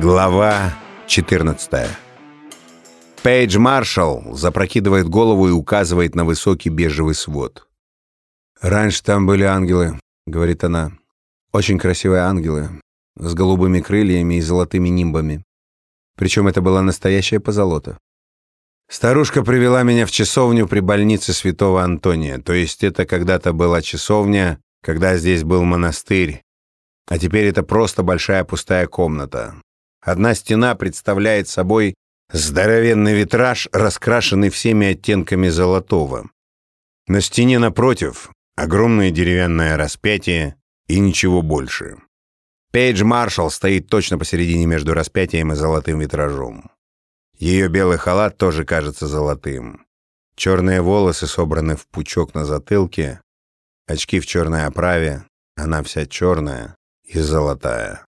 Глава 14 Пейдж Маршалл запрокидывает голову и указывает на высокий бежевый свод. «Раньше там были ангелы», — говорит она. «Очень красивые ангелы, с голубыми крыльями и золотыми нимбами. Причем это была настоящая позолота. Старушка привела меня в часовню при больнице святого Антония, то есть это когда-то была часовня, когда здесь был монастырь, а теперь это просто большая пустая комната. Одна стена представляет собой здоровенный витраж, раскрашенный всеми оттенками золотого. На стене напротив огромное деревянное распятие и ничего больше. Пейдж Маршалл стоит точно посередине между распятием и золотым витражом. Ее белый халат тоже кажется золотым. Черные волосы собраны в пучок на затылке, очки в черной оправе, она вся черная и золотая.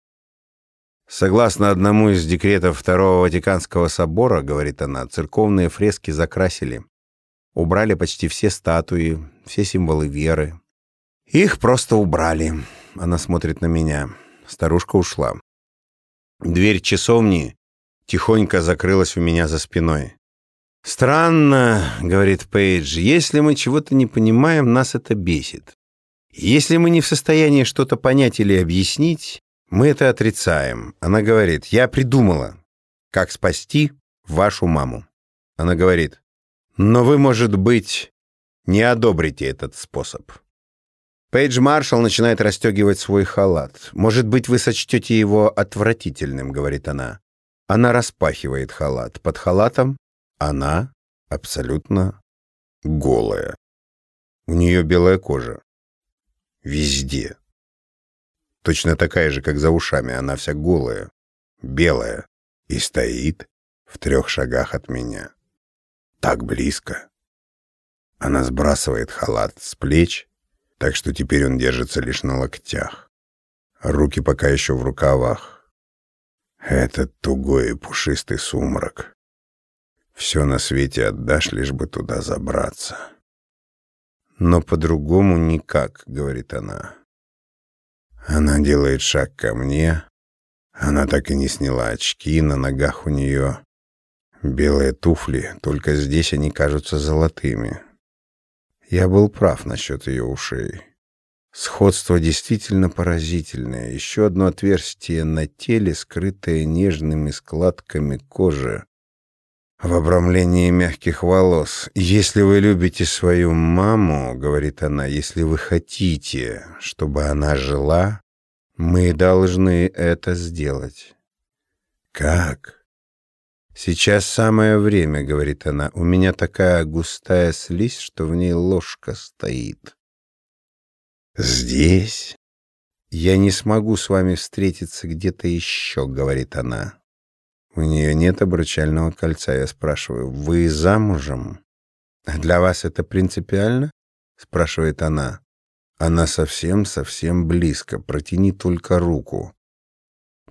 Согласно одному из декретов Второго Ватиканского собора, говорит она, церковные фрески закрасили. Убрали почти все статуи, все символы веры. Их просто убрали. Она смотрит на меня. Старушка ушла. Дверь часовни тихонько закрылась у меня за спиной. «Странно», — говорит Пейдж, — «если мы чего-то не понимаем, нас это бесит. Если мы не в состоянии что-то понять или объяснить, мы это отрицаем. Она говорит, я придумала, как спасти вашу маму. Она говорит, но вы, может быть, не одобрите этот способ. Пейдж Маршалл начинает расстегивать свой халат. «Может быть, вы сочтете его отвратительным», — говорит она. Она распахивает халат. Под халатом она абсолютно голая. У нее белая кожа. Везде. Точно такая же, как за ушами, она вся голая, белая и стоит в трех шагах от меня. Так близко. Она сбрасывает халат с плеч, так что теперь он держится лишь на локтях. Руки пока еще в рукавах. Этот тугой и пушистый сумрак. Все на свете отдашь, лишь бы туда забраться. Но по-другому никак, говорит она. Она делает шаг ко мне. Она так и не сняла очки, на ногах у нее белые туфли, только здесь они кажутся золотыми. Я был прав насчет ее ушей. Сходство действительно поразительное. Еще одно отверстие на теле, скрытое нежными складками кожи в обрамлении мягких волос. «Если вы любите свою маму, — говорит она, — если вы хотите, чтобы она жила, мы должны это сделать». «Как?» «Сейчас самое время, — говорит она, — у меня такая густая слизь, что в ней ложка стоит». «Здесь?» «Я не смогу с вами встретиться где-то еще, — говорит она. У нее нет обручального кольца. Я спрашиваю, вы замужем? Для вас это принципиально? Спрашивает она. Она совсем-совсем близко. Протяни только руку.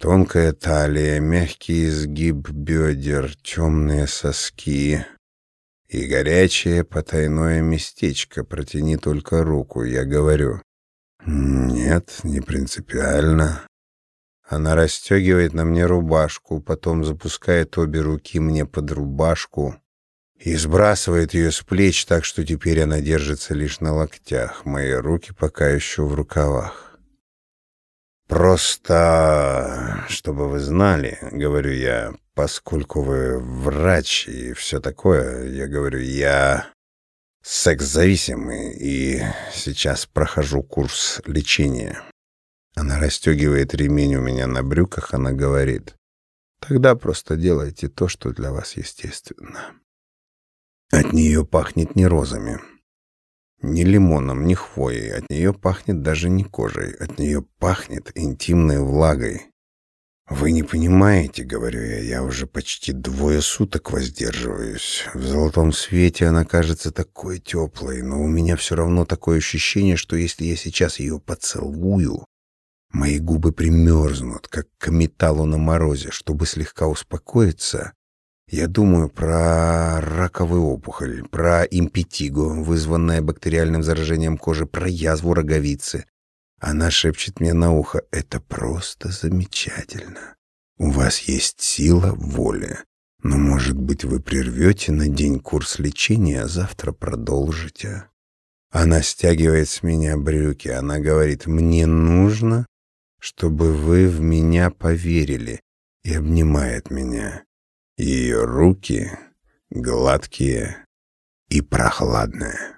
Тонкая талия, мягкий изгиб бедер, темные соски и горячее потайное местечко. Протяни только руку. Я говорю. Нет, не принципиально. Она расстегивает на мне рубашку, потом запускает обе руки мне под рубашку и сбрасывает ее с плеч так, что теперь она держится лишь на локтях. Мои руки пока еще в рукавах. «Просто, чтобы вы знали, — говорю я, — поскольку вы врач и все такое, я говорю, я секс-зависимый и сейчас прохожу курс лечения». Она расстегивает ремень у меня на брюках, она говорит, «Тогда просто делайте то, что для вас естественно». От нее пахнет не розами, не лимоном, не хвоей, от нее пахнет даже не кожей, от нее пахнет интимной влагой. «Вы не понимаете, — говорю я, — я уже почти двое суток воздерживаюсь. В золотом свете она кажется такой теплой, но у меня все равно такое ощущение, что если я сейчас ее поцелую, Мои губы примерзнут, как к металлу на морозе. Чтобы слегка успокоиться, я думаю про раковую опухоль, про импетиго, вызванное бактериальным заражением кожи, про язву роговицы. Она шепчет мне на ухо, это просто замечательно. У вас есть сила воли, но, может быть, вы прервете на день курс лечения, а завтра продолжите. Она стягивает с меня брюки. Она говорит, мне нужно, чтобы вы в меня поверили, и обнимает меня. Ее руки гладкие и прохладные.